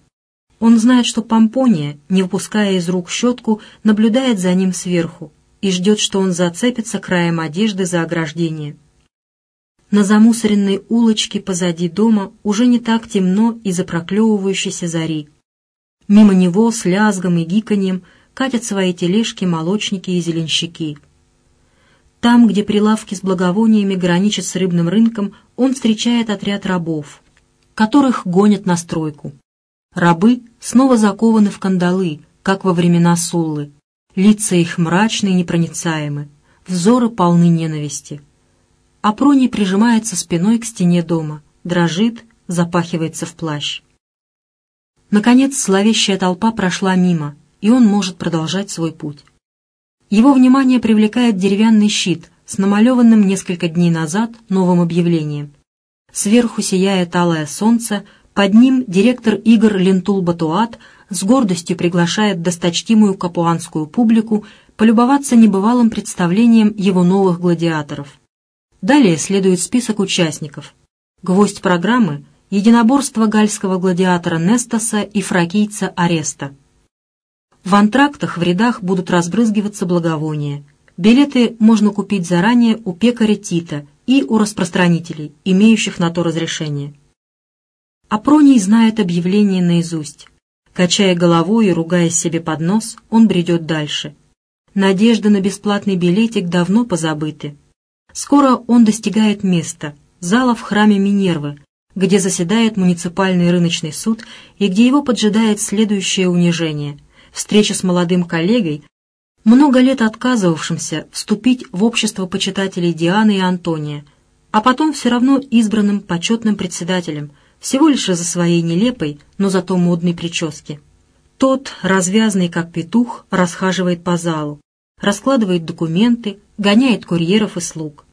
Он знает, что Помпония, не выпуская из рук щетку, наблюдает за ним сверху и ждет, что он зацепится краем одежды за ограждение. На замусоренной улочке позади дома уже не так темно из-за проклевывающейся зари. Мимо него с лязгом и гиканьем катят свои тележки молочники и зеленщики. Там, где прилавки с благовониями граничат с рыбным рынком, он встречает отряд рабов, которых гонят на стройку. Рабы снова закованы в кандалы, как во времена Суллы. Лица их мрачны и непроницаемы, взоры полны ненависти. Апроний прижимается спиной к стене дома, дрожит, запахивается в плащ. Наконец, зловещая толпа прошла мимо, и он может продолжать свой путь. Его внимание привлекает деревянный щит с намалеванным несколько дней назад новым объявлением. Сверху сияет алое солнце, Под ним директор игр Лентул Батуат с гордостью приглашает досточтимую капуанскую публику полюбоваться небывалым представлением его новых гладиаторов. Далее следует список участников. Гвоздь программы – единоборство гальского гладиатора Нестаса и фракийца Ареста. В антрактах в рядах будут разбрызгиваться благовония. Билеты можно купить заранее у пекаря Тита и у распространителей, имеющих на то разрешение. Апроний знает объявление наизусть. Качая головой и ругаясь себе под нос, он бредет дальше. Надежды на бесплатный билетик давно позабыты. Скоро он достигает места, зала в храме Минервы, где заседает муниципальный рыночный суд и где его поджидает следующее унижение — встреча с молодым коллегой, много лет отказывавшимся вступить в общество почитателей Дианы и Антония, а потом все равно избранным почетным председателем, всего лишь из-за своей нелепой, но зато модной прически. Тот, развязный как петух, расхаживает по залу, раскладывает документы, гоняет курьеров и слуг.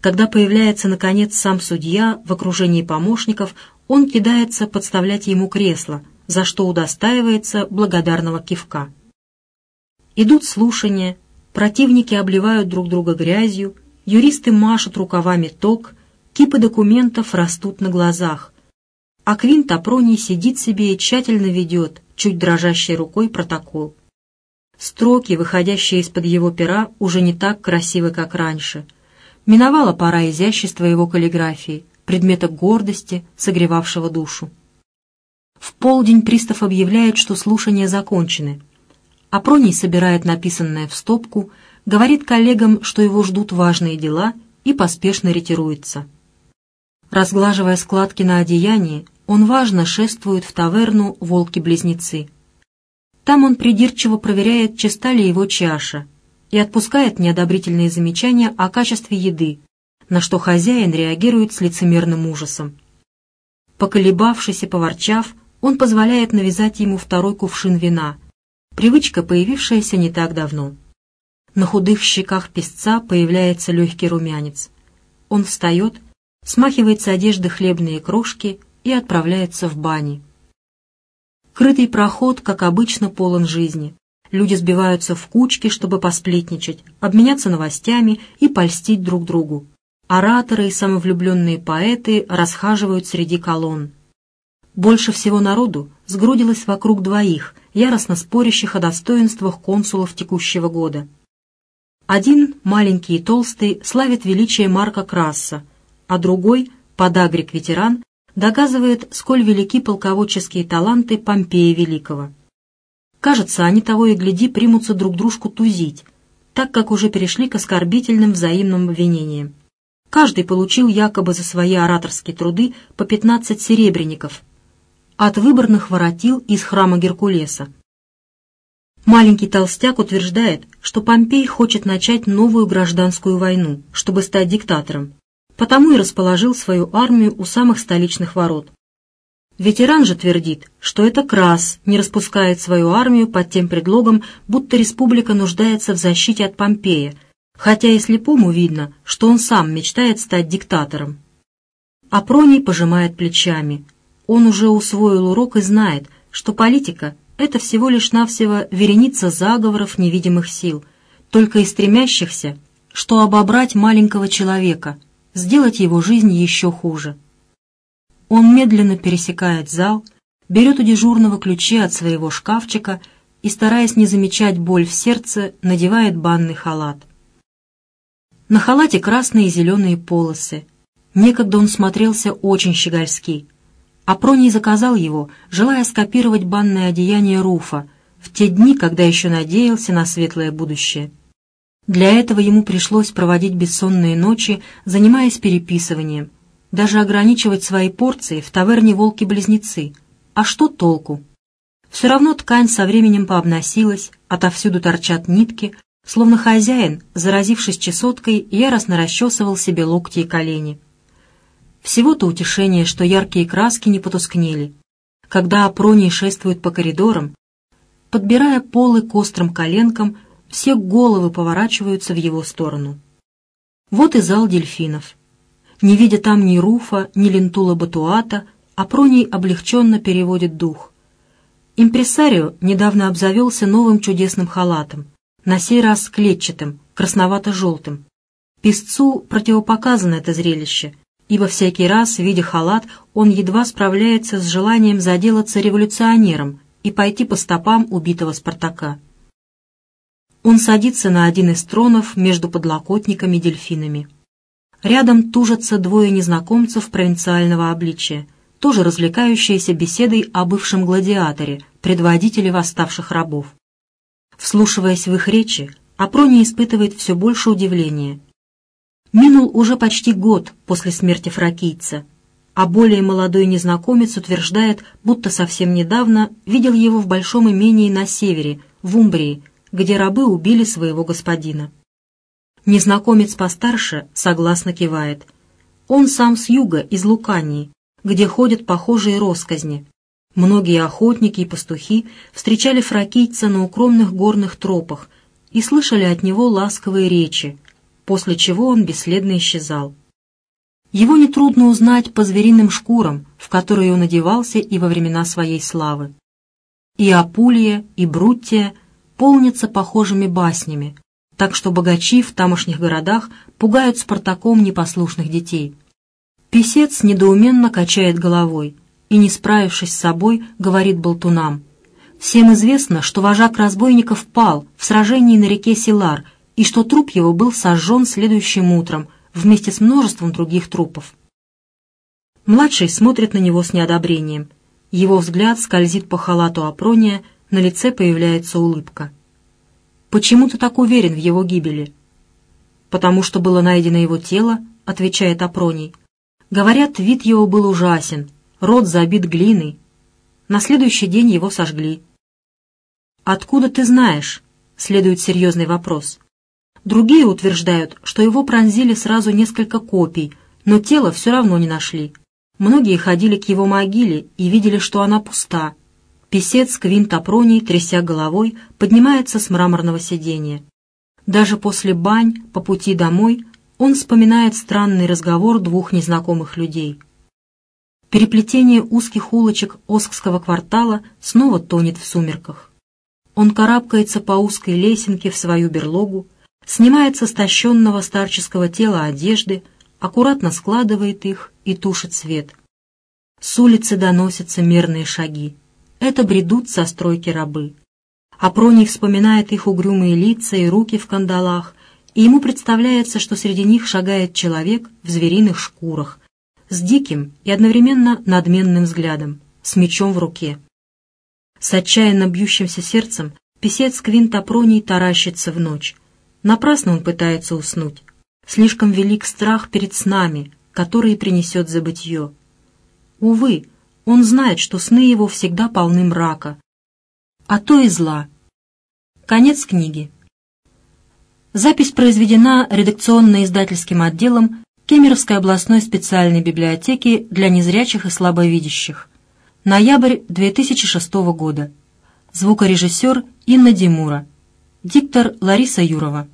Когда появляется, наконец, сам судья в окружении помощников, он кидается подставлять ему кресло, за что удостаивается благодарного кивка. Идут слушания, противники обливают друг друга грязью, юристы машут рукавами ток, кипы документов растут на глазах. А Квинт Апроний сидит себе и тщательно ведет, чуть дрожащей рукой, протокол. Строки, выходящие из-под его пера, уже не так красивы, как раньше. Миновала пора изящества его каллиграфии, предмета гордости, согревавшего душу. В полдень пристав объявляет, что слушания закончены — Апроний собирает написанное в стопку, говорит коллегам, что его ждут важные дела, и поспешно ретируется. Разглаживая складки на одеянии, он важно шествует в таверну «Волки-близнецы». Там он придирчиво проверяет, чиста ли его чаша, и отпускает неодобрительные замечания о качестве еды, на что хозяин реагирует с лицемерным ужасом. Поколебавшись и поворчав, он позволяет навязать ему второй кувшин вина, Привычка, появившаяся не так давно. На худых щеках песца появляется легкий румянец. Он встает, смахивает с одежды хлебные крошки и отправляется в бани. Крытый проход, как обычно, полон жизни. Люди сбиваются в кучки, чтобы посплетничать, обменяться новостями и польстить друг другу. Ораторы и самовлюбленные поэты расхаживают среди колонн. Больше всего народу сгрудилось вокруг двоих, яростно спорящих о достоинствах консулов текущего года. Один, маленький и толстый, славит величие Марка Краса, а другой, подагрик-ветеран, доказывает, сколь велики полководческие таланты Помпея Великого. Кажется, они того и гляди примутся друг дружку тузить, так как уже перешли к оскорбительным взаимным обвинениям. Каждый получил якобы за свои ораторские труды по 15 серебряников, от выборных воротил из храма Геркулеса. Маленький толстяк утверждает, что Помпей хочет начать новую гражданскую войну, чтобы стать диктатором, потому и расположил свою армию у самых столичных ворот. Ветеран же твердит, что это Крас не распускает свою армию под тем предлогом, будто республика нуждается в защите от Помпея, хотя и слепому видно, что он сам мечтает стать диктатором. Апроний пожимает плечами, он уже усвоил урок и знает, что политика — это всего лишь навсего вереница заговоров невидимых сил, только и стремящихся, что обобрать маленького человека, сделать его жизнь еще хуже. Он медленно пересекает зал, берет у дежурного ключи от своего шкафчика и, стараясь не замечать боль в сердце, надевает банный халат. На халате красные и зеленые полосы. Некогда он смотрелся очень щегольски. Апроний заказал его, желая скопировать банное одеяние Руфа в те дни, когда еще надеялся на светлое будущее. Для этого ему пришлось проводить бессонные ночи, занимаясь переписыванием, даже ограничивать свои порции в таверне «Волки-близнецы». А что толку? Все равно ткань со временем пообносилась, отовсюду торчат нитки, словно хозяин, заразившись чесоткой, яростно расчесывал себе локти и колени. Всего-то утешение, что яркие краски не потускнели. Когда Апроний шествует по коридорам, подбирая полы к острым коленкам, все головы поворачиваются в его сторону. Вот и зал дельфинов. Не видя там ни Руфа, ни Лентула Батуата, Апроний облегченно переводит дух. Импресарио недавно обзавелся новым чудесным халатом, на сей раз клетчатым, красновато-желтым. Песцу противопоказано это зрелище, ибо всякий раз, видя халат, он едва справляется с желанием заделаться революционером и пойти по стопам убитого Спартака. Он садится на один из тронов между подлокотниками-дельфинами. Рядом тужатся двое незнакомцев провинциального обличия, тоже развлекающиеся беседой о бывшем гладиаторе, предводителе восставших рабов. Вслушиваясь в их речи, Апрони испытывает все больше удивления. Минул уже почти год после смерти фракийца, а более молодой незнакомец утверждает, будто совсем недавно видел его в большом имении на севере, в Умбрии, где рабы убили своего господина. Незнакомец постарше согласно кивает. Он сам с юга, из Лукании, где ходят похожие росказни. Многие охотники и пастухи встречали фракийца на укромных горных тропах и слышали от него ласковые речи, после чего он бесследно исчезал. Его нетрудно узнать по звериным шкурам, в которые он одевался и во времена своей славы. И Апулия, и Бруттия полнятся похожими баснями, так что богачи в тамошних городах пугают Спартаком непослушных детей. Песец недоуменно качает головой и, не справившись с собой, говорит болтунам. Всем известно, что вожак разбойников пал в сражении на реке Силар и что труп его был сожжен следующим утром вместе с множеством других трупов. Младший смотрит на него с неодобрением. Его взгляд скользит по халату Апрония, на лице появляется улыбка. «Почему ты так уверен в его гибели?» «Потому что было найдено его тело», — отвечает Апроний. «Говорят, вид его был ужасен, рот забит глиной. На следующий день его сожгли». «Откуда ты знаешь?» — следует серьезный вопрос. Другие утверждают, что его пронзили сразу несколько копий, но тело все равно не нашли. Многие ходили к его могиле и видели, что она пуста, Песец Квинт Апроний, тряся головой, поднимается с мраморного сиденья. Даже после бань, по пути домой, он вспоминает странный разговор двух незнакомых людей. Переплетение узких улочек Оскского квартала снова тонет в сумерках. Он карабкается по узкой лесенке в свою берлогу, снимает со стащенного старческого тела одежды, аккуратно складывает их и тушит свет. С улицы доносятся мерные шаги это бредут со стройки рабы. Апроний вспоминает их угрюмые лица и руки в кандалах, и ему представляется, что среди них шагает человек в звериных шкурах, с диким и одновременно надменным взглядом, с мечом в руке. С отчаянно бьющимся сердцем писец Квинт Апроний таращится в ночь. Напрасно он пытается уснуть. Слишком велик страх перед снами, который принесет забытье. Увы, он знает, что сны его всегда полны мрака, а то и зла. Конец книги. Запись произведена редакционно-издательским отделом Кемеровской областной специальной библиотеки для незрячих и слабовидящих. Ноябрь 2006 года. Звукорежиссер Инна Димура. Диктор Лариса Юрова.